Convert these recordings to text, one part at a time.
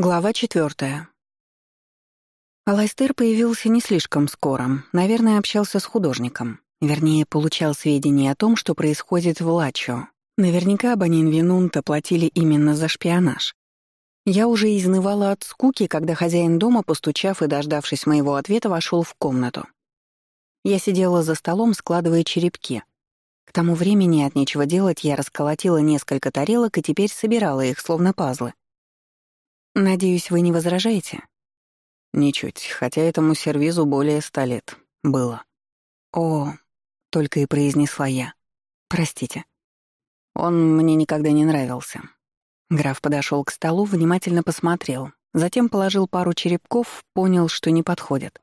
Глава четвертая. Алайстер появился не слишком скоро. Наверное, общался с художником. Вернее, получал сведения о том, что происходит в Лачо. Наверняка Банин Винунта платили именно за шпионаж. Я уже изнывала от скуки, когда хозяин дома, постучав и дождавшись моего ответа, вошел в комнату. Я сидела за столом, складывая черепки. К тому времени от нечего делать я расколотила несколько тарелок и теперь собирала их, словно пазлы. «Надеюсь, вы не возражаете?» «Ничуть, хотя этому сервизу более ста лет. Было». «О», — только и произнесла я. «Простите». «Он мне никогда не нравился». Граф подошел к столу, внимательно посмотрел, затем положил пару черепков, понял, что не подходят.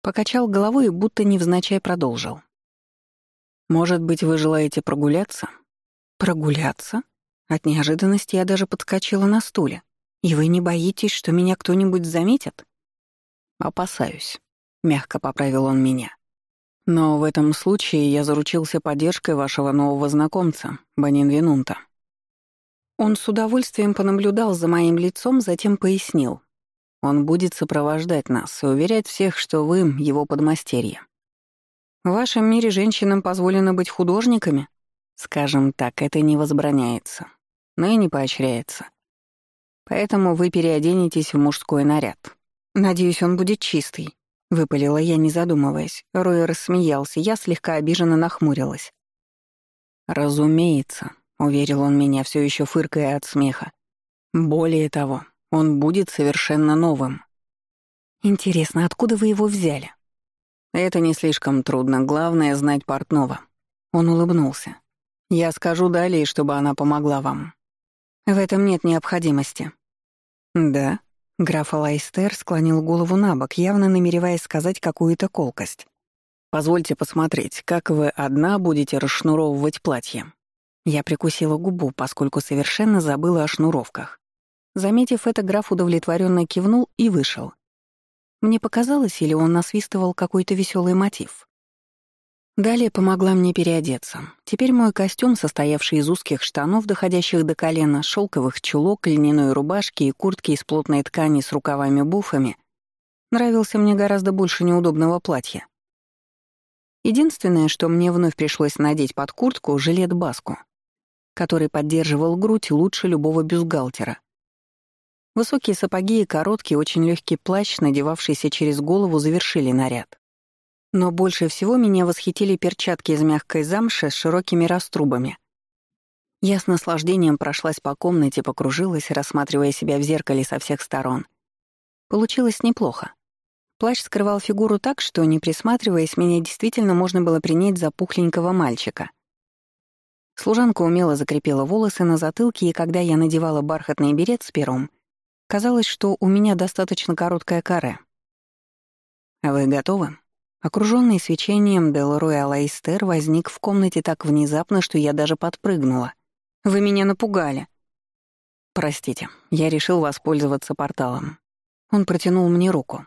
Покачал головой и будто невзначай продолжил. «Может быть, вы желаете прогуляться?» «Прогуляться?» От неожиданности я даже подскочила на стуле. «И вы не боитесь, что меня кто-нибудь заметит?» «Опасаюсь», — мягко поправил он меня. «Но в этом случае я заручился поддержкой вашего нового знакомца, Банин Винунта». Он с удовольствием понаблюдал за моим лицом, затем пояснил. «Он будет сопровождать нас и уверять всех, что вы — его подмастерье». «В вашем мире женщинам позволено быть художниками?» «Скажем так, это не возбраняется, но и не поощряется. Поэтому вы переоденетесь в мужской наряд. Надеюсь, он будет чистый. Выпалила я, не задумываясь. Рой рассмеялся, я слегка обиженно нахмурилась. «Разумеется», — уверил он меня, все еще фыркая от смеха. «Более того, он будет совершенно новым». «Интересно, откуда вы его взяли?» «Это не слишком трудно, главное — знать портного». Он улыбнулся. «Я скажу далее, чтобы она помогла вам. В этом нет необходимости. Да? Граф Алайстер склонил голову на бок, явно намереваясь сказать какую-то колкость. «Позвольте посмотреть, как вы одна будете расшнуровывать платье». Я прикусила губу, поскольку совершенно забыла о шнуровках. Заметив это, граф удовлетворенно кивнул и вышел. Мне показалось, или он насвистывал какой-то веселый мотив. Далее помогла мне переодеться. Теперь мой костюм, состоявший из узких штанов, доходящих до колена, шелковых чулок, льняной рубашки и куртки из плотной ткани с рукавами-буфами, нравился мне гораздо больше неудобного платья. Единственное, что мне вновь пришлось надеть под куртку — жилет-баску, который поддерживал грудь лучше любого бюстгальтера. Высокие сапоги и короткий, очень легкий плащ, надевавшийся через голову, завершили наряд. Но больше всего меня восхитили перчатки из мягкой замши с широкими раструбами. Я с наслаждением прошлась по комнате, покружилась, рассматривая себя в зеркале со всех сторон. Получилось неплохо. Плащ скрывал фигуру так, что, не присматриваясь, меня действительно можно было принять за пухленького мальчика. Служанка умело закрепила волосы на затылке, и когда я надевала бархатный берет с пером, казалось, что у меня достаточно короткая каре. «Вы готовы?» Окруженный свечением Делрой Алайстер возник в комнате так внезапно, что я даже подпрыгнула. «Вы меня напугали». «Простите, я решил воспользоваться порталом». Он протянул мне руку.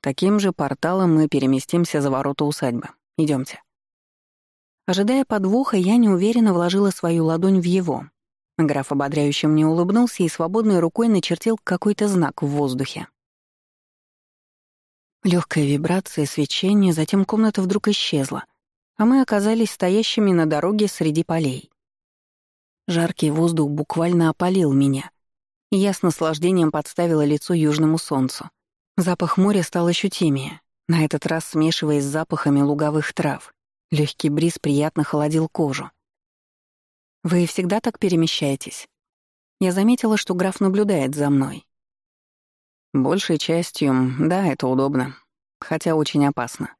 Таким же порталом мы переместимся за ворота усадьбы. Идемте. Ожидая подвоха, я неуверенно вложила свою ладонь в его. Граф ободряюще мне улыбнулся и свободной рукой начертил какой-то знак в воздухе. Легкая вибрация, свечение, затем комната вдруг исчезла, а мы оказались стоящими на дороге среди полей. Жаркий воздух буквально опалил меня, и я с наслаждением подставила лицо южному солнцу. Запах моря стал ощутимее, на этот раз смешиваясь с запахами луговых трав. Легкий бриз приятно холодил кожу. «Вы всегда так перемещаетесь?» Я заметила, что граф наблюдает за мной. Большей частью, да, это удобно, хотя очень опасно.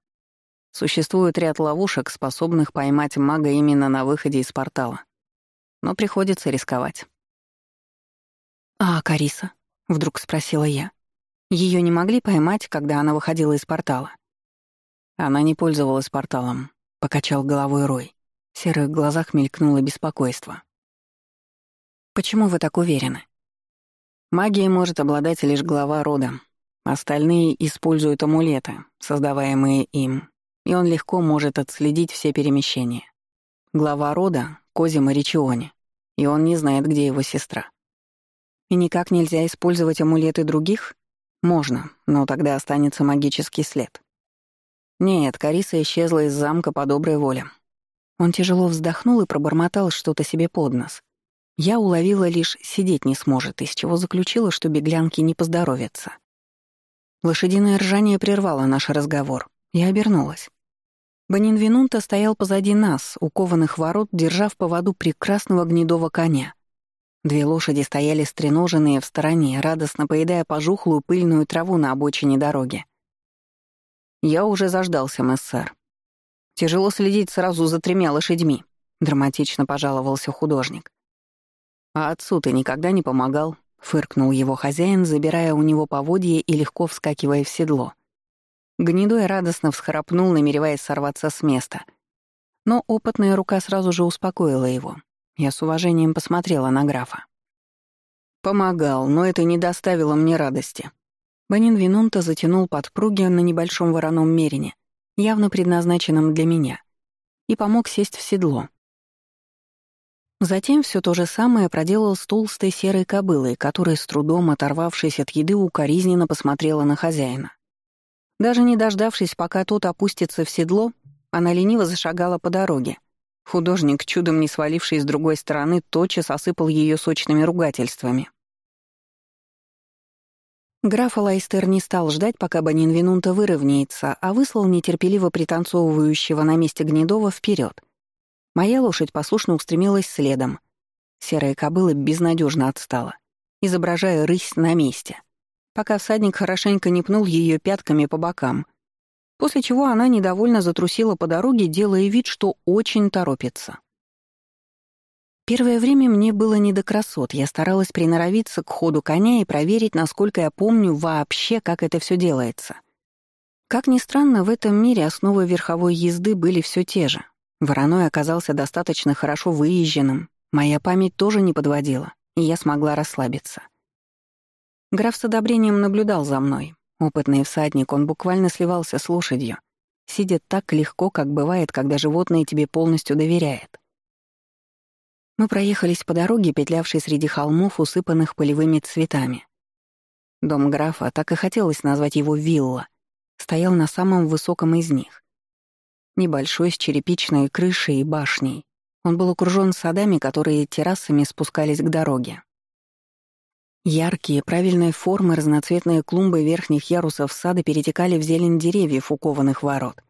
Существует ряд ловушек, способных поймать мага именно на выходе из портала. Но приходится рисковать. «А Кариса?» — вдруг спросила я. Ее не могли поймать, когда она выходила из портала?» Она не пользовалась порталом, — покачал головой Рой. В серых глазах мелькнуло беспокойство. «Почему вы так уверены?» Магией может обладать лишь глава рода. Остальные используют амулеты, создаваемые им, и он легко может отследить все перемещения. Глава рода — Кози Маричиони, и он не знает, где его сестра. И никак нельзя использовать амулеты других? Можно, но тогда останется магический след. Нет, Кариса исчезла из замка по доброй воле. Он тяжело вздохнул и пробормотал что-то себе под нос. Я уловила лишь «сидеть не сможет», из чего заключила, что беглянки не поздоровятся. Лошадиное ржание прервало наш разговор. Я обернулась. Банинвинунта стоял позади нас, у кованых ворот, держа в поводу прекрасного гнедого коня. Две лошади стояли стреноженные в стороне, радостно поедая пожухлую пыльную траву на обочине дороги. «Я уже заждался, мессер. Тяжело следить сразу за тремя лошадьми», — драматично пожаловался художник. «А отцу ты никогда не помогал?» — фыркнул его хозяин, забирая у него поводье и легко вскакивая в седло. Гнедой радостно всхрапнул, намереваясь сорваться с места. Но опытная рука сразу же успокоила его. Я с уважением посмотрела на графа. «Помогал, но это не доставило мне радости». Банин Винунта затянул подпруги на небольшом вороном мерине, явно предназначенном для меня, и помог сесть в седло. Затем все то же самое проделал с толстой серой кобылой, которая, с трудом оторвавшись от еды, укоризненно посмотрела на хозяина. Даже не дождавшись, пока тот опустится в седло, она лениво зашагала по дороге. Художник, чудом не сваливший с другой стороны, тотчас осыпал ее сочными ругательствами. Граф Лайстер не стал ждать, пока Банин Винунта выровняется, а выслал нетерпеливо пританцовывающего на месте Гнедова вперед — Моя лошадь послушно устремилась следом. Серая кобыла безнадежно отстала, изображая рысь на месте, пока всадник хорошенько не пнул ее пятками по бокам, после чего она недовольно затрусила по дороге, делая вид, что очень торопится. Первое время мне было не до красот, я старалась приноровиться к ходу коня и проверить, насколько я помню вообще, как это все делается. Как ни странно, в этом мире основы верховой езды были все те же, Вороной оказался достаточно хорошо выезженным, моя память тоже не подводила, и я смогла расслабиться. Граф с одобрением наблюдал за мной. Опытный всадник, он буквально сливался с лошадью, сидя так легко, как бывает, когда животное тебе полностью доверяет. Мы проехались по дороге, петлявшей среди холмов, усыпанных полевыми цветами. Дом графа, так и хотелось назвать его вилла, стоял на самом высоком из них. Небольшой, с черепичной крышей и башней. Он был окружен садами, которые террасами спускались к дороге. Яркие, правильной формы разноцветные клумбы верхних ярусов сада перетекали в зелень деревьев у кованых ворот.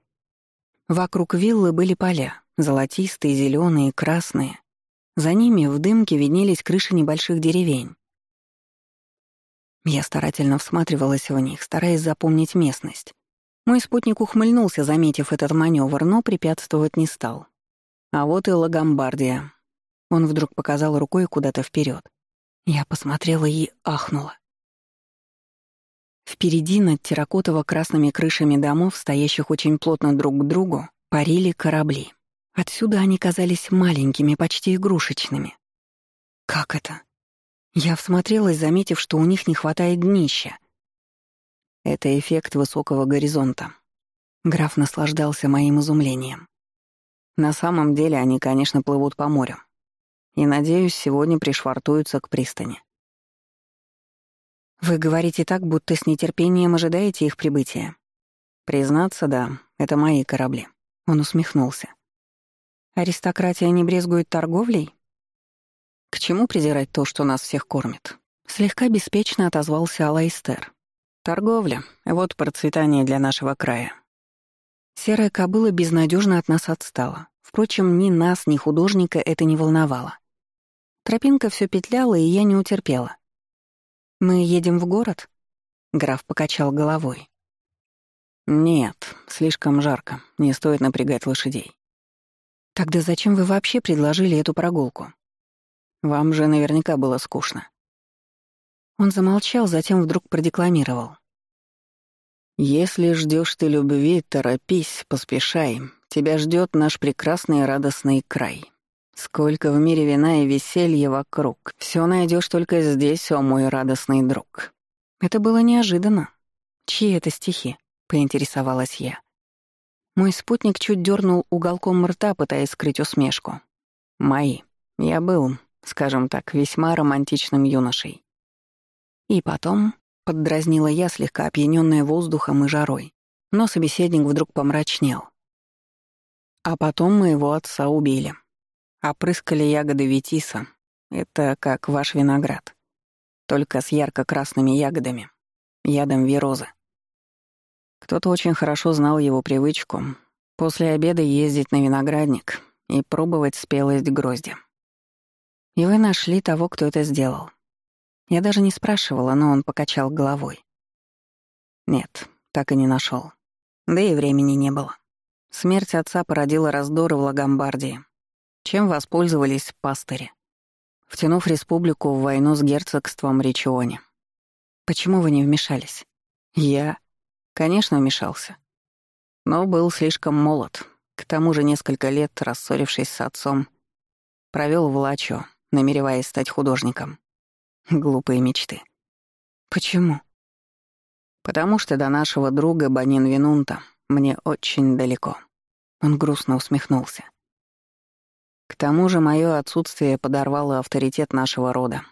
Вокруг виллы были поля, золотистые, зеленые, красные. За ними в дымке виднелись крыши небольших деревень. Я старательно всматривалась в них, стараясь запомнить местность. Мой спутник ухмыльнулся, заметив этот маневр, но препятствовать не стал. А вот и Лагомбардия. Он вдруг показал рукой куда-то вперед. Я посмотрела и ахнула. Впереди над терракотово-красными крышами домов, стоящих очень плотно друг к другу, парили корабли. Отсюда они казались маленькими, почти игрушечными. Как это? Я всмотрелась, заметив, что у них не хватает днища. Это эффект высокого горизонта. Граф наслаждался моим изумлением. На самом деле они, конечно, плывут по морю. И, надеюсь, сегодня пришвартуются к пристани. Вы говорите так, будто с нетерпением ожидаете их прибытия. Признаться, да, это мои корабли. Он усмехнулся. Аристократия не брезгует торговлей? К чему презирать то, что нас всех кормит? Слегка беспечно отозвался Алайстер. Торговля — вот процветание для нашего края. Серая кобыла безнадежно от нас отстала. Впрочем, ни нас, ни художника это не волновало. Тропинка все петляла, и я не утерпела. «Мы едем в город?» Граф покачал головой. «Нет, слишком жарко, не стоит напрягать лошадей». «Тогда зачем вы вообще предложили эту прогулку?» «Вам же наверняка было скучно». Он замолчал, затем вдруг продекламировал. «Если ждешь ты любви, торопись, поспешай. Тебя ждет наш прекрасный радостный край. Сколько в мире вина и веселья вокруг. Все найдешь только здесь, о мой радостный друг». Это было неожиданно. Чьи это стихи? поинтересовалась я. Мой спутник чуть дернул уголком рта, пытаясь скрыть усмешку. «Мои. Я был, скажем так, весьма романтичным юношей. И потом, — поддразнила я, слегка опьянённая воздухом и жарой, но собеседник вдруг помрачнел. А потом моего отца убили. Опрыскали ягоды ветиса. Это как ваш виноград. Только с ярко-красными ягодами. Ядом вирозы. Кто-то очень хорошо знал его привычку после обеда ездить на виноградник и пробовать спелость грозди. И вы нашли того, кто это сделал. Я даже не спрашивала, но он покачал головой. Нет, так и не нашел. Да и времени не было. Смерть отца породила раздоры в Лагомбардии, чем воспользовались пастыри, втянув республику в войну с герцогством Ричионе. Почему вы не вмешались? Я, конечно, вмешался. Но был слишком молод. К тому же несколько лет, рассорившись с отцом, провел в Лачо, намереваясь стать художником. Глупые мечты. Почему? Потому что до нашего друга Банин Винунта мне очень далеко. Он грустно усмехнулся. К тому же мое отсутствие подорвало авторитет нашего рода,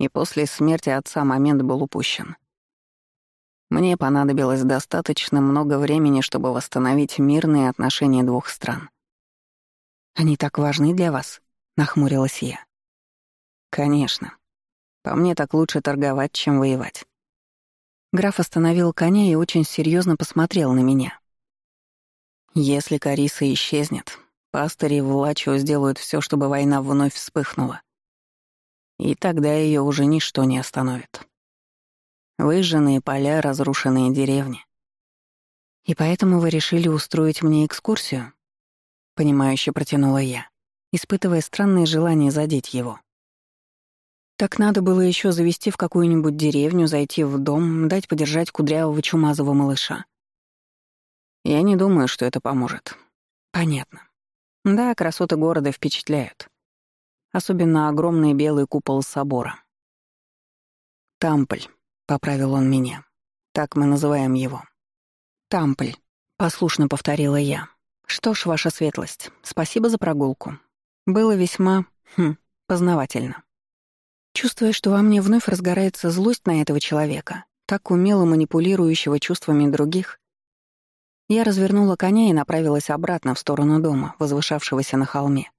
и после смерти отца момент был упущен. Мне понадобилось достаточно много времени, чтобы восстановить мирные отношения двух стран. «Они так важны для вас?» — нахмурилась я. «Конечно. По мне так лучше торговать, чем воевать. Граф остановил коня и очень серьезно посмотрел на меня. Если Кариса исчезнет, пастыри в Лачо сделают все, чтобы война вновь вспыхнула. И тогда ее уже ничто не остановит. Выжженные поля, разрушенные деревни. И поэтому вы решили устроить мне экскурсию? Понимающе протянула я, испытывая странное желание задеть его. Так надо было еще завести в какую-нибудь деревню, зайти в дом, дать подержать кудрявого чумазого малыша. Я не думаю, что это поможет. Понятно. Да, красоты города впечатляют. Особенно огромный белый купол собора. «Тампль», — поправил он меня. «Так мы называем его». «Тампль», — послушно повторила я. «Что ж, ваша светлость, спасибо за прогулку. Было весьма, хм, познавательно». Чувствуя, что во мне вновь разгорается злость на этого человека, так умело манипулирующего чувствами других, я развернула коня и направилась обратно в сторону дома, возвышавшегося на холме.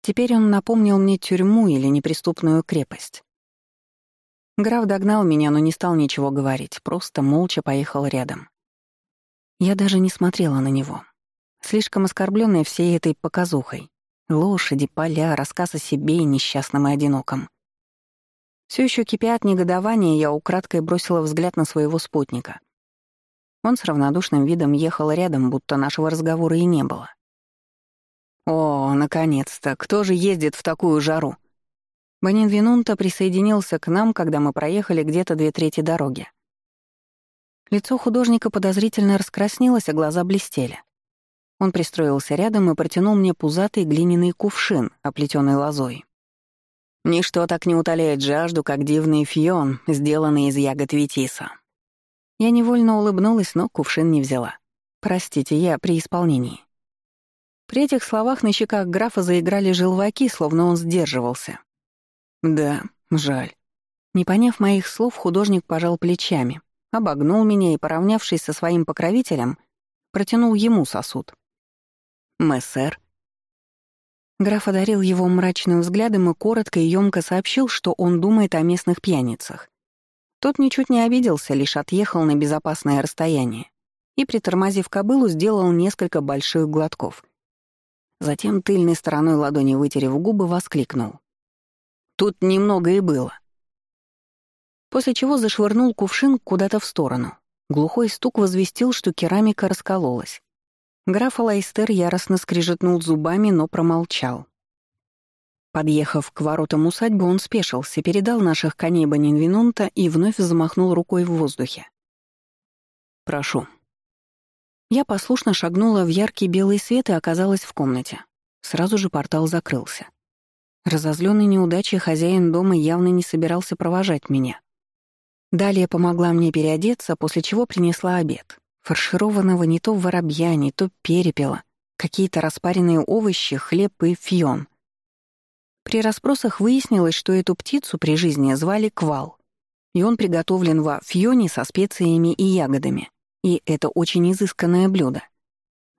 Теперь он напомнил мне тюрьму или неприступную крепость. Граф догнал меня, но не стал ничего говорить, просто молча поехал рядом. Я даже не смотрела на него. Слишком оскорбленная всей этой показухой. Лошади, поля, рассказ о себе и несчастном и одиноком. Все еще кипя от негодования, я украдкой бросила взгляд на своего спутника. Он с равнодушным видом ехал рядом, будто нашего разговора и не было. «О, наконец-то! Кто же ездит в такую жару?» Банин Винунта присоединился к нам, когда мы проехали где-то две трети дороги. Лицо художника подозрительно раскраснелось, а глаза блестели. Он пристроился рядом и протянул мне пузатый глиняный кувшин, оплетенный лозой. Ничто так не утоляет жажду, как дивный фион, сделанный из ягод ветиса. Я невольно улыбнулась, но кувшин не взяла. Простите, я при исполнении. При этих словах на щеках графа заиграли желваки, словно он сдерживался. Да, жаль. Не поняв моих слов, художник пожал плечами, обогнул меня и, поравнявшись со своим покровителем, протянул ему сосуд. «Мессер», Граф одарил его мрачным взглядом и коротко и ёмко сообщил, что он думает о местных пьяницах. Тот ничуть не обиделся, лишь отъехал на безопасное расстояние и, притормозив кобылу, сделал несколько больших глотков. Затем тыльной стороной ладони вытерев губы, воскликнул. «Тут немного и было». После чего зашвырнул кувшин куда-то в сторону. Глухой стук возвестил, что керамика раскололась. Граф Алайстер яростно скрижетнул зубами, но промолчал. Подъехав к воротам усадьбы, он спешился, передал наших коней Банинвинунта и вновь замахнул рукой в воздухе. «Прошу». Я послушно шагнула в яркий белый свет и оказалась в комнате. Сразу же портал закрылся. Разозленный неудачей хозяин дома явно не собирался провожать меня. Далее помогла мне переодеться, после чего принесла обед фаршированного не то воробья, не то перепела, какие-то распаренные овощи, хлеб и фьон. При расспросах выяснилось, что эту птицу при жизни звали Квал. и он приготовлен во фьоне со специями и ягодами, и это очень изысканное блюдо.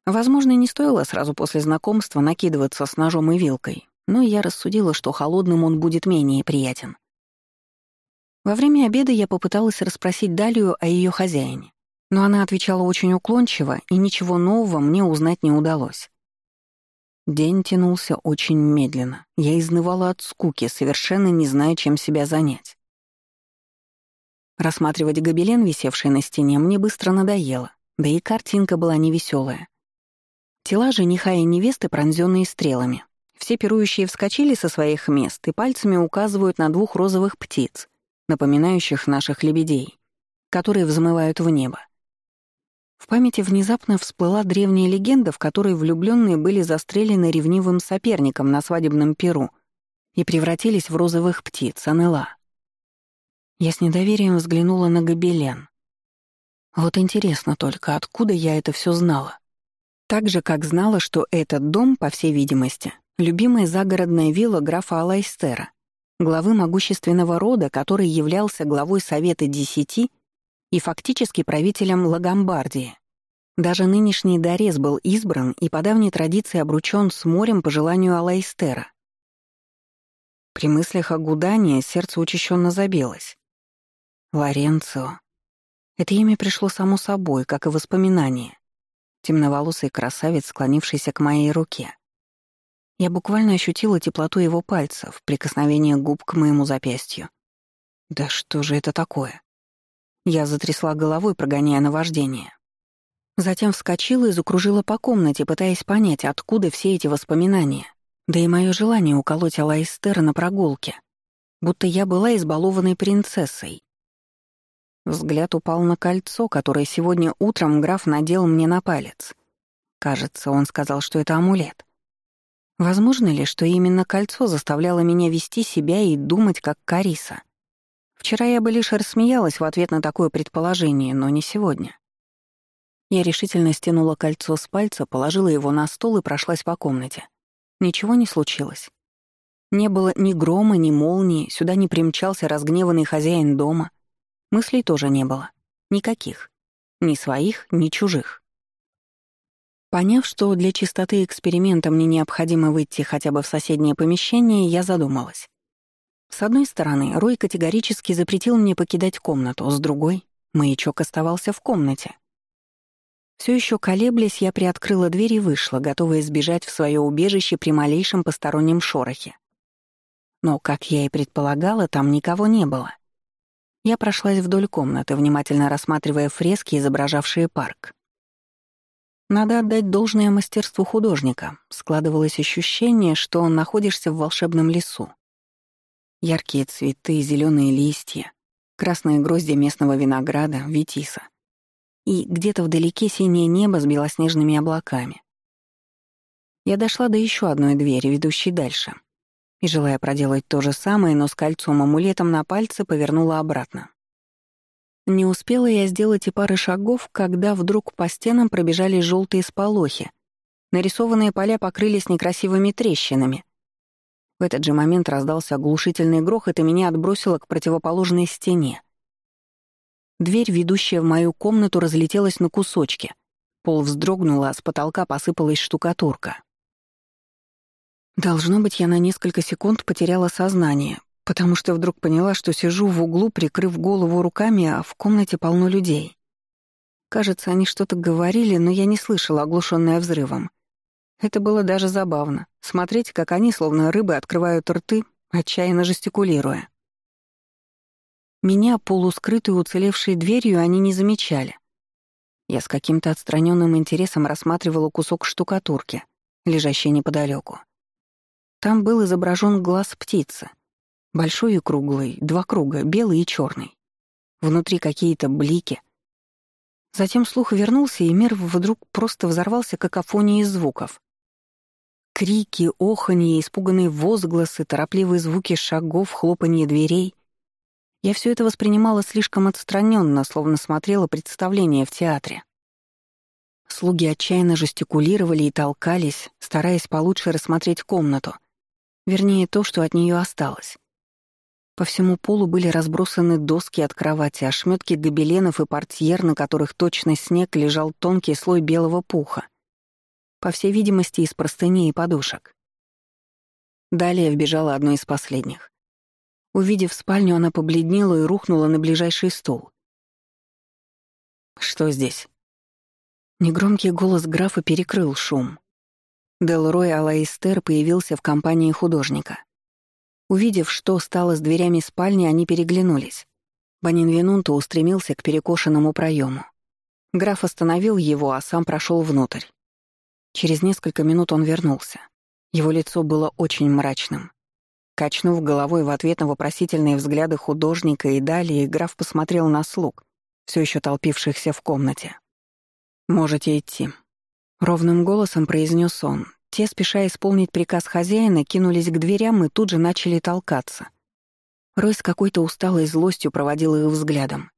Возможно, не стоило сразу после знакомства накидываться с ножом и вилкой, но я рассудила, что холодным он будет менее приятен. Во время обеда я попыталась расспросить Далию о ее хозяине, но она отвечала очень уклончиво, и ничего нового мне узнать не удалось. День тянулся очень медленно. Я изнывала от скуки, совершенно не зная, чем себя занять. Рассматривать гобелен, висевший на стене, мне быстро надоело, да и картинка была невеселая. Тела жениха и невесты, пронзенные стрелами. Все пирующие вскочили со своих мест и пальцами указывают на двух розовых птиц, напоминающих наших лебедей, которые взмывают в небо. В памяти внезапно всплыла древняя легенда, в которой влюбленные были застрелены ревнивым соперником на свадебном перу и превратились в розовых птиц, Анела. Я с недоверием взглянула на гобелен. Вот интересно только, откуда я это все знала? Так же, как знала, что этот дом, по всей видимости, любимая загородная вилла графа Алайстера, главы могущественного рода, который являлся главой Совета Десяти и фактически правителем Лагомбардии. Даже нынешний Дорез был избран и по давней традиции обручён с морем по желанию Алайстера. При мыслях о Гудане сердце учащенно забилось. Лоренцио. Это имя пришло само собой, как и воспоминание. Темноволосый красавец, склонившийся к моей руке. Я буквально ощутила теплоту его пальцев, прикосновение губ к моему запястью. Да что же это такое? Я затрясла головой, прогоняя наваждение. Затем вскочила и закружила по комнате, пытаясь понять, откуда все эти воспоминания. Да и мое желание уколоть Алайстера на прогулке. Будто я была избалованной принцессой. Взгляд упал на кольцо, которое сегодня утром граф надел мне на палец. Кажется, он сказал, что это амулет. Возможно ли, что именно кольцо заставляло меня вести себя и думать как Кариса? Вчера я бы лишь рассмеялась в ответ на такое предположение, но не сегодня. Я решительно стянула кольцо с пальца, положила его на стол и прошлась по комнате. Ничего не случилось. Не было ни грома, ни молнии, сюда не примчался разгневанный хозяин дома. Мыслей тоже не было. Никаких. Ни своих, ни чужих. Поняв, что для чистоты эксперимента мне необходимо выйти хотя бы в соседнее помещение, я задумалась. С одной стороны, Рой категорически запретил мне покидать комнату, с другой — маячок оставался в комнате. Все еще колеблясь, я приоткрыла дверь и вышла, готовая сбежать в свое убежище при малейшем постороннем шорохе. Но, как я и предполагала, там никого не было. Я прошлась вдоль комнаты, внимательно рассматривая фрески, изображавшие парк. Надо отдать должное мастерству художника. Складывалось ощущение, что находишься в волшебном лесу. Яркие цветы, зеленые листья, красные грозди местного винограда, ветиса. И где-то вдалеке синее небо с белоснежными облаками. Я дошла до еще одной двери, ведущей дальше. И, желая проделать то же самое, но с кольцом-амулетом на пальце, повернула обратно. Не успела я сделать и пары шагов, когда вдруг по стенам пробежали желтые сполохи. Нарисованные поля покрылись некрасивыми трещинами, в этот же момент раздался оглушительный грохот, и меня отбросило к противоположной стене. Дверь, ведущая в мою комнату, разлетелась на кусочки. Пол вздрогнул, а с потолка посыпалась штукатурка. Должно быть, я на несколько секунд потеряла сознание, потому что вдруг поняла, что сижу в углу, прикрыв голову руками, а в комнате полно людей. Кажется, они что-то говорили, но я не слышала, оглушенная взрывом. Это было даже забавно — смотреть, как они, словно рыбы, открывают рты, отчаянно жестикулируя. Меня, полускрытую уцелевшей дверью, они не замечали. Я с каким-то отстраненным интересом рассматривала кусок штукатурки, лежащий неподалеку. Там был изображен глаз птицы. Большой и круглый, два круга, белый и черный. Внутри какие-то блики. Затем слух вернулся, и мир вдруг просто взорвался какофонией звуков. Крики, оханье, испуганные возгласы, торопливые звуки шагов, хлопанье дверей. Я все это воспринимала слишком отстраненно, словно смотрела представление в театре. Слуги отчаянно жестикулировали и толкались, стараясь получше рассмотреть комнату. Вернее, то, что от нее осталось. По всему полу были разбросаны доски от кровати, ошметки гобеленов и портьер, на которых точно снег лежал тонкий слой белого пуха. По всей видимости, из простыней и подушек. Далее вбежала одной из последних. Увидев спальню, она побледнела и рухнула на ближайший стул. «Что здесь?» Негромкий голос графа перекрыл шум. Делрой Алаистер появился в компании художника. Увидев, что стало с дверями спальни, они переглянулись. Банинвенунто устремился к перекошенному проему. Граф остановил его, а сам прошел внутрь. Через несколько минут он вернулся. Его лицо было очень мрачным. Качнув головой в ответ на вопросительные взгляды художника и далее, граф посмотрел на слуг, все еще толпившихся в комнате. «Можете идти», Ровным голосом произнес он. Те, спеша исполнить приказ хозяина, кинулись к дверям и тут же начали толкаться. Рой с какой-то усталой злостью проводил их взглядом.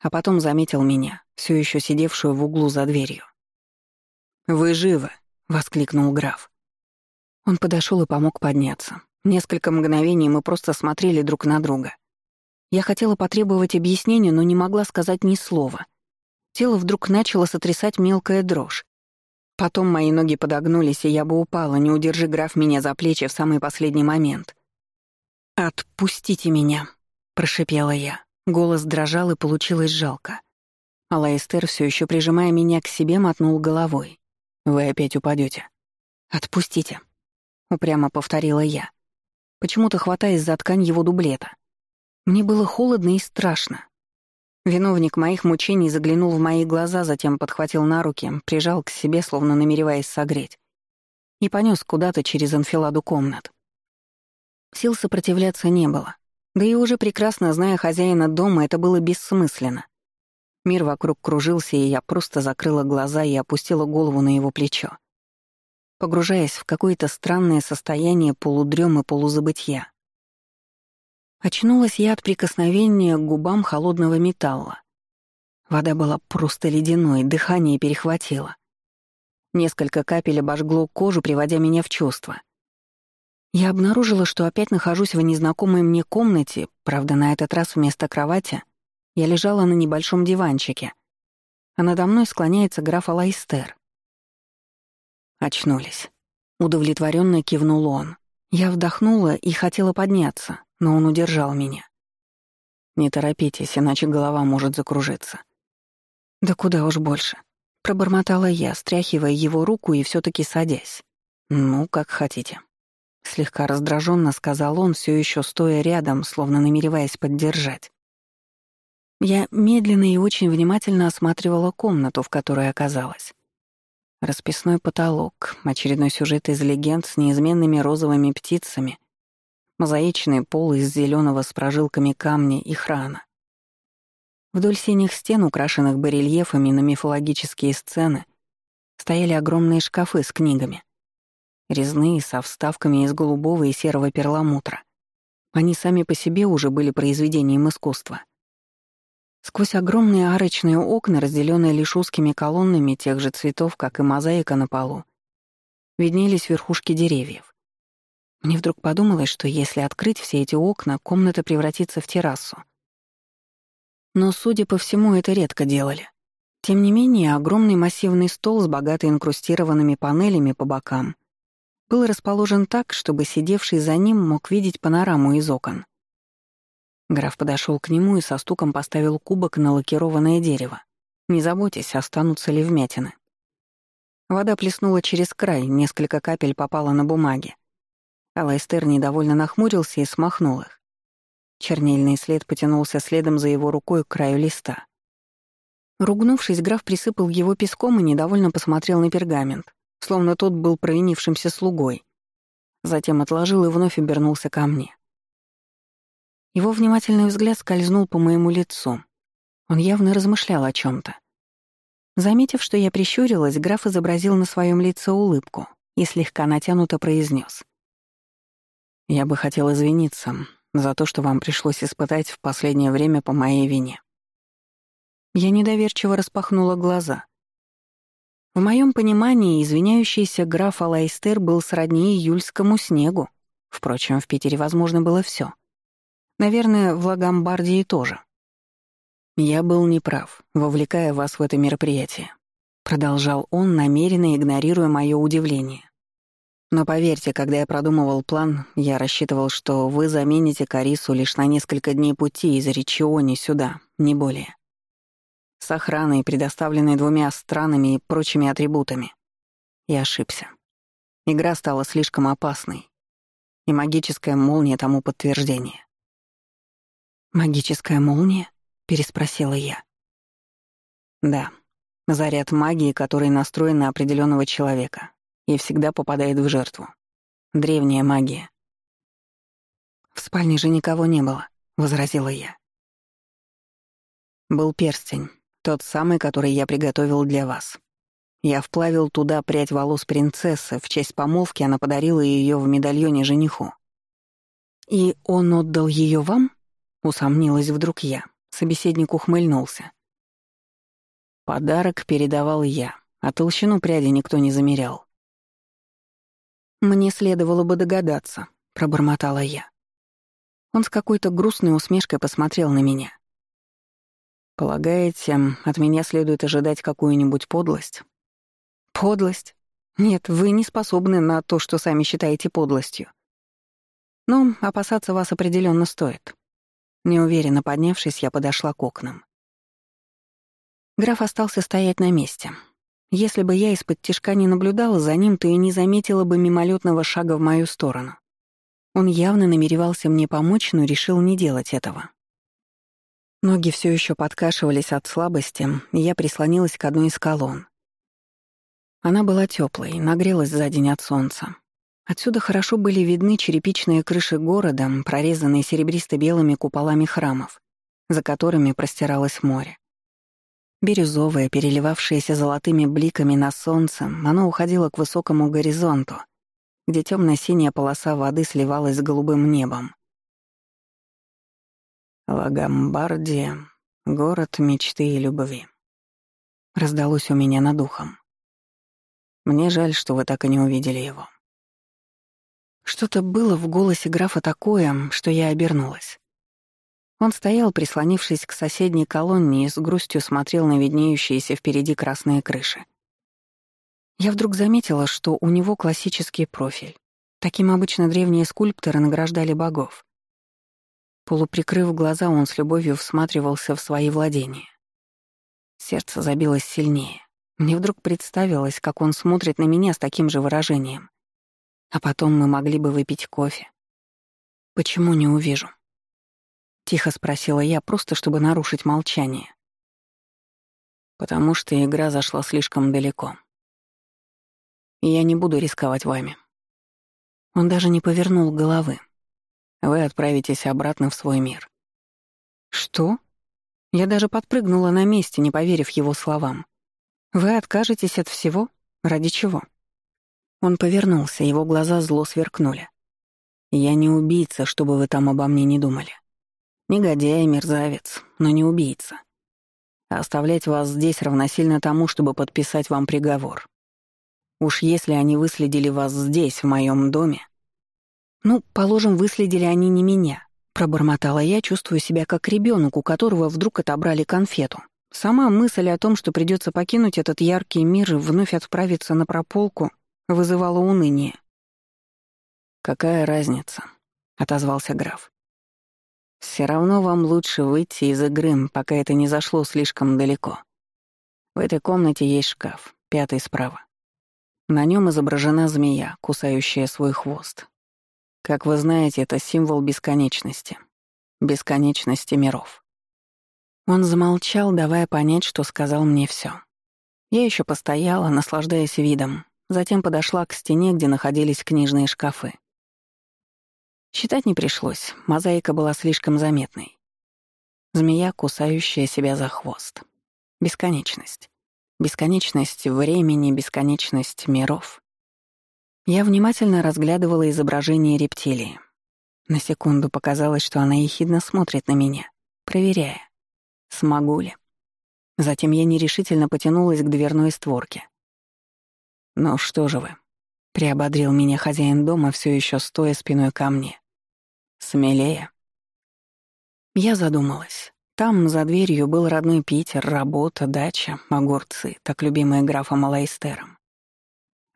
А потом заметил меня, все еще сидевшую в углу за дверью. «Вы живы!» — воскликнул граф. Он подошел и помог подняться. Несколько мгновений мы просто смотрели друг на друга. Я хотела потребовать объяснения, но не могла сказать ни слова. Тело вдруг начало сотрясать мелкая дрожь. Потом мои ноги подогнулись, и я бы упала, не удержи граф меня за плечи в самый последний момент. «Отпустите меня», — прошипела я. Голос дрожал, и получилось жалко. Алайстер, все еще прижимая меня к себе, мотнул головой. «Вы опять упадете. «Отпустите», — упрямо повторила я, почему-то хватаясь за ткань его дублета. Мне было холодно и страшно. Виновник моих мучений заглянул в мои глаза, затем подхватил на руки, прижал к себе, словно намереваясь согреть, и понес куда-то через анфиладу комнат. Сил сопротивляться не было. Да и уже прекрасно зная хозяина дома, это было бессмысленно. Мир вокруг кружился, и я просто закрыла глаза и опустила голову на его плечо, погружаясь в какое-то странное состояние полудрём и полузабытья. Очнулась я от прикосновения к губам холодного металла. Вода была просто ледяной, дыхание перехватило. Несколько капель обожгло кожу, приводя меня в чувство. Я обнаружила, что опять нахожусь в незнакомой мне комнате, правда, на этот раз вместо кровати я лежала на небольшом диванчике, а надо мной склоняется граф Алайстер. Очнулись. Удовлетворенно кивнул он. Я вдохнула и хотела подняться, но он удержал меня. «Не торопитесь, иначе голова может закружиться». «Да куда уж больше», — пробормотала я, стряхивая его руку и все таки садясь. «Ну, как хотите». Слегка раздраженно сказал он, все еще стоя рядом, словно намереваясь поддержать. Я медленно и очень внимательно осматривала комнату, в которой оказалась. Расписной потолок, очередной сюжет из легенд с неизменными розовыми птицами мозаичный пол из зеленого с прожилками камня и храна. Вдоль синих стен, украшенных барельефами на мифологические сцены, стояли огромные шкафы с книгами. Резные, со вставками из голубого и серого перламутра. Они сами по себе уже были произведением искусства. Сквозь огромные арочные окна, разделенные лишь узкими колоннами тех же цветов, как и мозаика на полу, виднелись верхушки деревьев. Мне вдруг подумалось, что если открыть все эти окна, комната превратится в террасу. Но, судя по всему, это редко делали. Тем не менее, огромный массивный стол с богато инкрустированными панелями по бокам был расположен так, чтобы сидевший за ним мог видеть панораму из окон. Граф подошел к нему и со стуком поставил кубок на лакированное дерево. Не заботьтесь, останутся ли вмятины. Вода плеснула через край, несколько капель попало на бумаге. Алайстер недовольно нахмурился и смахнул их. Чернильный след потянулся следом за его рукой к краю листа. Ругнувшись, граф присыпал его песком и недовольно посмотрел на пергамент, словно тот был провинившимся слугой. Затем отложил и вновь обернулся ко мне. Его внимательный взгляд скользнул по моему лицу. Он явно размышлял о чем то Заметив, что я прищурилась, граф изобразил на своем лице улыбку и слегка натянуто произнес: я бы хотел извиниться за то, что вам пришлось испытать в последнее время по моей вине. Я недоверчиво распахнула глаза. В моем понимании извиняющийся граф Алайстер был сродни июльскому снегу. Впрочем, в Питере возможно было все. Наверное, в Лагамбардии тоже. Я был неправ, вовлекая вас в это мероприятие. Продолжал он, намеренно игнорируя мое удивление. Но поверьте, когда я продумывал план, я рассчитывал, что вы замените Карису лишь на несколько дней пути из Ричиони сюда, не более. С охраной, предоставленной двумя странами и прочими атрибутами. Я ошибся. Игра стала слишком опасной. И магическая молния тому подтверждение. «Магическая молния?» — переспросила я. «Да. Заряд магии, который настроен на определенного человека, и всегда попадает в жертву. Древняя магия. «В спальне же никого не было», — возразила я. «Был перстень, тот самый, который я приготовил для вас. Я вплавил туда прядь волос принцессы, в честь помолвки она подарила ее в медальоне жениху. «И он отдал ее вам?» — усомнилась вдруг я. Собеседник ухмыльнулся. Подарок передавал я, а толщину пряди никто не замерял. «Мне следовало бы догадаться», — пробормотала я. Он с какой-то грустной усмешкой посмотрел на меня. «Полагаете, от меня следует ожидать какую-нибудь подлость?» «Подлость? Нет, вы не способны на то, что сами считаете подлостью. Но опасаться вас определенно стоит». Неуверенно поднявшись, я подошла к окнам. Граф остался стоять на месте, если бы я из-под тишка не наблюдала за ним, то и не заметила бы мимолетного шага в мою сторону. Он явно намеревался мне помочь, но решил не делать этого. Ноги все еще подкашивались от слабости, и я прислонилась к одной из колонн. Она была теплой, нагрелась за день от солнца. Отсюда хорошо были видны черепичные крыши города, прорезанные серебристо-белыми куполами храмов, за которыми простиралось море. Бирюзовое, переливавшееся золотыми бликами на солнце, оно уходило к высокому горизонту, где темно-синяя полоса воды сливалась с голубым небом. Лагамбардия — город мечты и любви. Раздалось у меня над ухом. Мне жаль, что вы так и не увидели его. Что-то было в голосе графа такое, что я обернулась. Он стоял, прислонившись к соседней колонне и с грустью смотрел на виднеющиеся впереди красные крыши. Я вдруг заметила, что у него классический профиль. Таким обычно древние скульпторы награждали богов. Полуприкрыв глаза, он с любовью всматривался в свои владения. Сердце забилось сильнее. Мне вдруг представилось, как он смотрит на меня с таким же выражением. А потом мы могли бы выпить кофе. Почему не увижу? — тихо спросила я, просто чтобы нарушить молчание. «Потому что игра зашла слишком далеко. И я не буду рисковать вами». Он даже не повернул головы. «Вы отправитесь обратно в свой мир». «Что?» Я даже подпрыгнула на месте, не поверив его словам. «Вы откажетесь от всего? Ради чего?» Он повернулся, его глаза зло сверкнули. «Я не убийца, чтобы вы там обо мне не думали. Негодяй, мерзавец, но не убийца. оставлять вас здесь равносильно тому, чтобы подписать вам приговор. Уж если они выследили вас здесь, в моем доме... Ну, положим, выследили они не меня. Пробормотала я, чувствую себя как ребенок, у которого вдруг отобрали конфету. Сама мысль о том, что придется покинуть этот яркий мир и вновь отправиться на прополку, вызывала уныние. «Какая разница?» — отозвался граф. Все равно вам лучше выйти из игры, пока это не зашло слишком далеко. В этой комнате есть шкаф, пятый справа. На нем изображена змея, кусающая свой хвост. Как вы знаете, это символ бесконечности. Бесконечности миров. Он замолчал, давая понять, что сказал мне все. Я еще постояла, наслаждаясь видом, затем подошла к стене, где находились книжные шкафы. Считать не пришлось, мозаика была слишком заметной. Змея, кусающая себя за хвост. Бесконечность. Бесконечность времени, бесконечность миров. Я внимательно разглядывала изображение рептилии. На секунду показалось, что она ехидно смотрит на меня, проверяя, смогу ли. Затем я нерешительно потянулась к дверной створке. «Ну что же вы?» — приободрил меня хозяин дома, все еще стоя спиной ко мне. Смелее. Я задумалась. Там, за дверью, был родной Питер, работа, дача, огурцы, так любимые графом Алайстером.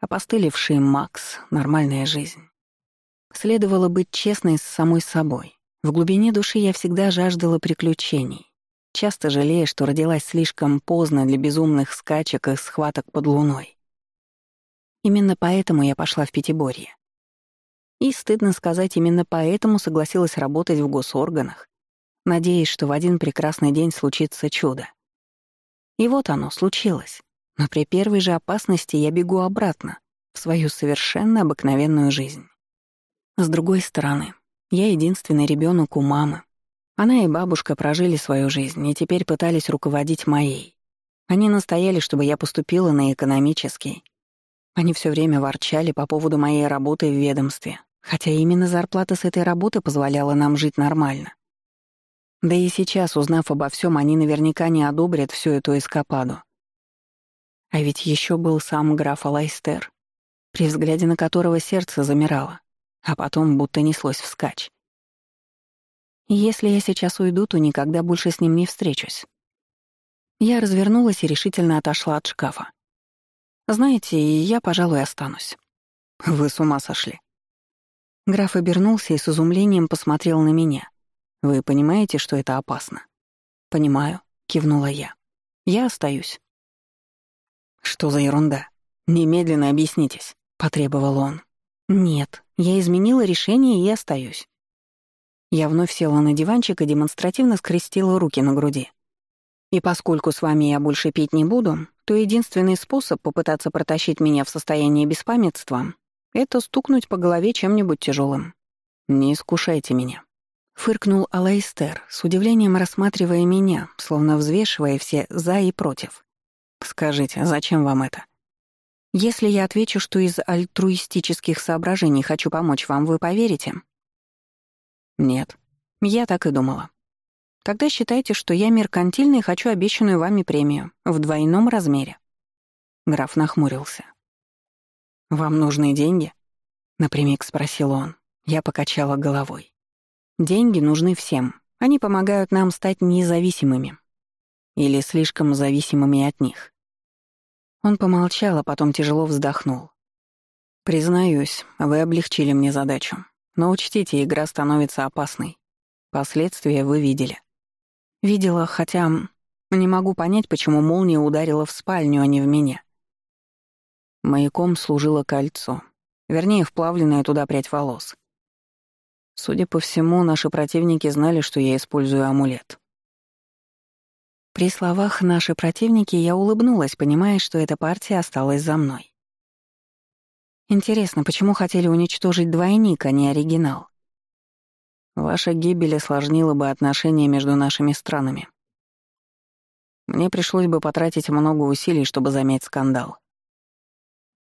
Опостылевший Макс, нормальная жизнь. Следовало быть честной с самой собой. В глубине души я всегда жаждала приключений, часто жалея, что родилась слишком поздно для безумных скачек и схваток под луной. Именно поэтому я пошла в Пятиборье. И, стыдно сказать, именно поэтому согласилась работать в госорганах, надеясь, что в один прекрасный день случится чудо. И вот оно, случилось. Но при первой же опасности я бегу обратно, в свою совершенно обыкновенную жизнь. С другой стороны, я единственный ребенок у мамы. Она и бабушка прожили свою жизнь и теперь пытались руководить моей. Они настояли, чтобы я поступила на экономический. Они все время ворчали по поводу моей работы в ведомстве, хотя именно зарплата с этой работы позволяла нам жить нормально. Да и сейчас, узнав обо всем, они наверняка не одобрят всю эту эскападу. А ведь еще был сам граф Алайстер, при взгляде на которого сердце замирало, а потом будто неслось вскачь. Если я сейчас уйду, то никогда больше с ним не встречусь. Я развернулась и решительно отошла от шкафа. Знаете, я, пожалуй, останусь. Вы с ума сошли. Граф обернулся и с изумлением посмотрел на меня. Вы понимаете, что это опасно? Понимаю, кивнула я. Я остаюсь. Что за ерунда? Немедленно объяснитесь, потребовал он. Нет, я изменила решение и остаюсь. Я вновь села на диванчик и демонстративно скрестила руки на груди. И поскольку с вами я больше пить не буду, то единственный способ попытаться протащить меня в состояние беспамятства — это стукнуть по голове чем-нибудь тяжелым. Не искушайте меня. Фыркнул Алайстер, с удивлением рассматривая меня, словно взвешивая все «за» и «против». «Скажите, зачем вам это?» «Если я отвечу, что из альтруистических соображений хочу помочь вам, вы поверите?» «Нет, я так и думала. Тогда считайте, что я меркантильный и хочу обещанную вами премию в двойном размере». Граф нахмурился. «Вам нужны деньги?» — напрямик спросил он. Я покачала головой. Деньги нужны всем. Они помогают нам стать независимыми. Или слишком зависимыми от них. Он помолчал, а потом тяжело вздохнул. «Признаюсь, вы облегчили мне задачу. Но учтите, игра становится опасной. Последствия вы видели». «Видела, хотя не могу понять, почему молния ударила в спальню, а не в меня». Маяком служило кольцо. Вернее, вплавленная туда прядь волос. Судя по всему, наши противники знали, что я использую амулет. При словах «наши противники» я улыбнулась, понимая, что эта партия осталась за мной. Интересно, почему хотели уничтожить двойник, а не оригинал? Ваша гибель осложнила бы отношения между нашими странами. Мне пришлось бы потратить много усилий, чтобы замять скандал.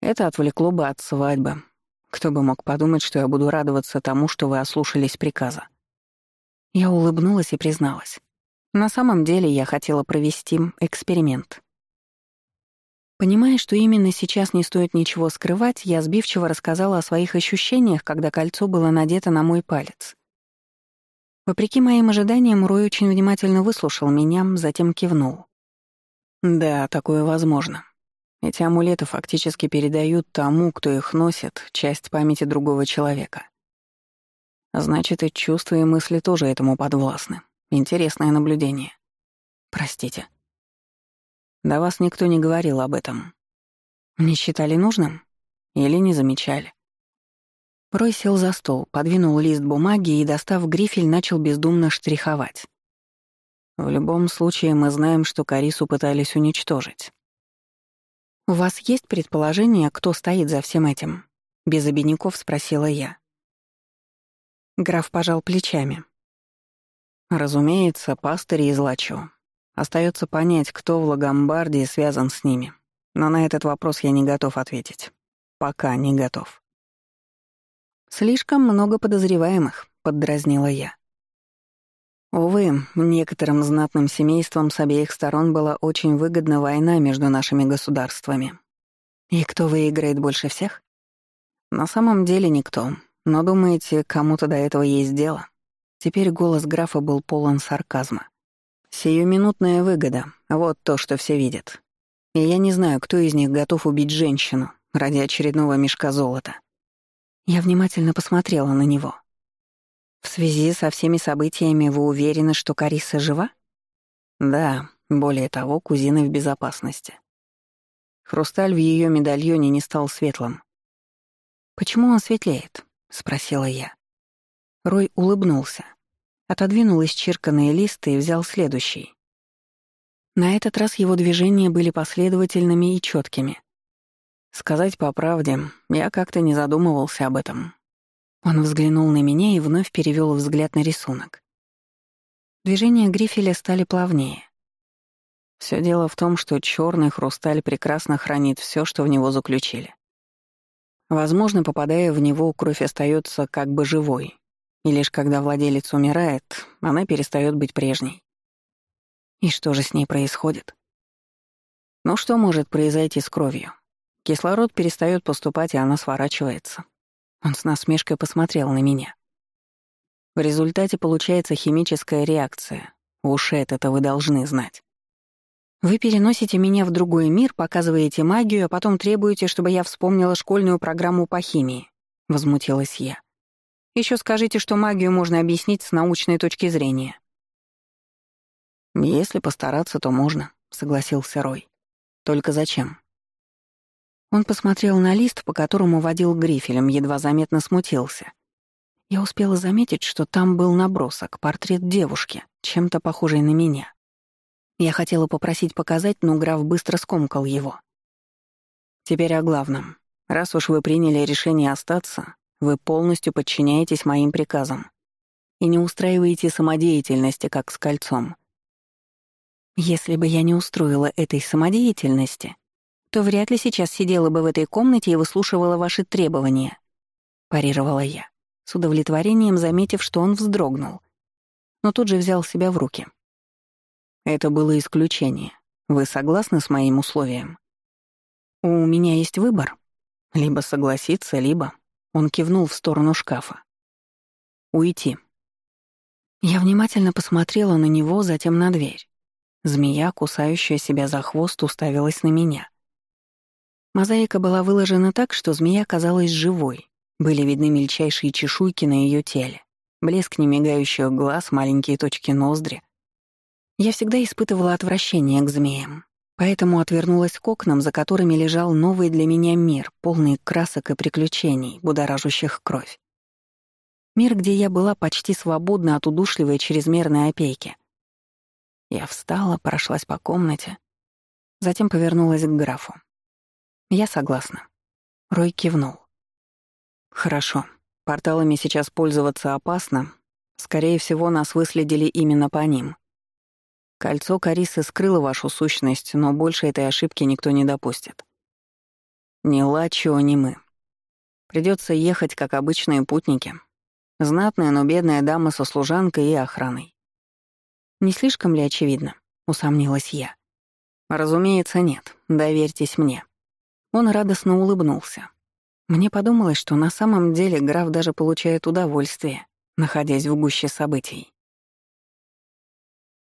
Это отвлекло бы от свадьбы, кто бы мог подумать, что я буду радоваться тому, что вы ослушались приказа. Я улыбнулась и призналась. На самом деле я хотела провести эксперимент. Понимая, что именно сейчас не стоит ничего скрывать, я сбивчиво рассказала о своих ощущениях, когда кольцо было надето на мой палец. Вопреки моим ожиданиям, Рой очень внимательно выслушал меня, затем кивнул. «Да, такое возможно. Эти амулеты фактически передают тому, кто их носит, часть памяти другого человека. Значит, и чувства, и мысли тоже этому подвластны. Интересное наблюдение. Простите. До вас никто не говорил об этом. Не считали нужным? Или не замечали? Рой сел за стол, подвинул лист бумаги и, достав грифель, начал бездумно штриховать. В любом случае, мы знаем, что Карису пытались уничтожить. «У вас есть предположение, кто стоит за всем этим?» — без обиняков спросила я. Граф пожал плечами. «Разумеется, пастыри из Лачо. Остается понять, кто в Лагомбардии связан с ними. Но на этот вопрос я не готов ответить. Пока не готов». «Слишком много подозреваемых», — поддразнила я. Увы, некоторым знатным семействам с обеих сторон была очень выгодна война между нашими государствами. И кто выиграет больше всех? На самом деле никто. Но думаете, кому-то до этого есть дело? Теперь голос графа был полон сарказма. «Сиюминутная выгода — вот то, что все видят. И я не знаю, кто из них готов убить женщину ради очередного мешка золота». Я внимательно посмотрела на него. «В связи со всеми событиями вы уверены, что Кариса жива?» «Да, более того, кузина в безопасности. Хрусталь в ее медальоне не стал светлым. «Почему он светлеет?» — спросила я. Рой улыбнулся, отодвинул исчерканные листы и взял следующий. На этот раз его движения были последовательными и четкими. Сказать по правде, я как-то не задумывался об этом. Он взглянул на меня и вновь перевел взгляд на рисунок. Движения грифеля стали плавнее. Все дело в том, что черный хрусталь прекрасно хранит все, что в него заключили. Возможно, попадая в него, кровь остается как бы живой, и лишь когда владелец умирает, она перестает быть прежней. И что же с ней происходит? Ну что может произойти с кровью? Кислород перестает поступать, и она сворачивается. Он с насмешкой посмотрел на меня. В результате получается химическая реакция. Уж это вы должны знать. Вы переносите меня в другой мир, показываете магию, а потом требуете, чтобы я вспомнила школьную программу по химии», — возмутилась я. Еще скажите, что магию можно объяснить с научной точки зрения». «Если постараться, то можно», — согласился Рой. «Только зачем?» Он посмотрел на лист, по которому водил грифелем, едва заметно смутился. Я успела заметить, что там был набросок, портрет девушки, чем-то похожей на меня. Я хотела попросить показать, но граф быстро скомкал его. Теперь о главном. Раз уж вы приняли решение остаться, вы полностью подчиняетесь моим приказам и не устраиваете самодеятельности, как с кольцом. Если бы я не устроила этой самодеятельности, то вряд ли сейчас сидела бы в этой комнате и выслушивала ваши требования», — парировала я, с удовлетворением заметив, что он вздрогнул. Но тут же взял себя в руки. Это было исключение. Вы согласны с моим условием? У меня есть выбор. Либо согласиться, либо... Он кивнул в сторону шкафа. Уйти. Я внимательно посмотрела на него, затем на дверь. Змея, кусающая себя за хвост, уставилась на меня. Мозаика была выложена так, что змея казалась живой. Были видны мельчайшие чешуйки на ее теле, блеск немигающих глаз, маленькие точки ноздри, я всегда испытывала отвращение к змеям, поэтому отвернулась к окнам, за которыми лежал новый для меня мир, полный красок и приключений, будоражащих кровь. Мир, где я была почти свободна от удушливой чрезмерной опеки. Я встала, прошлась по комнате, затем повернулась к графу. «Я согласна». Рой кивнул. «Хорошо. Порталами сейчас пользоваться опасно. Скорее всего, нас выследили именно по ним. Кольцо Карисы скрыло вашу сущность, но больше этой ошибки никто не допустит. Ни Лачо, ни мы. Придется ехать, как обычные путники. Знатная, но бедная дама со служанкой и охраной. Не слишком ли очевидно? Усомнилась я. Разумеется, нет. Доверьтесь мне. Он радостно улыбнулся. Мне подумалось, что на самом деле граф даже получает удовольствие, находясь в гуще событий.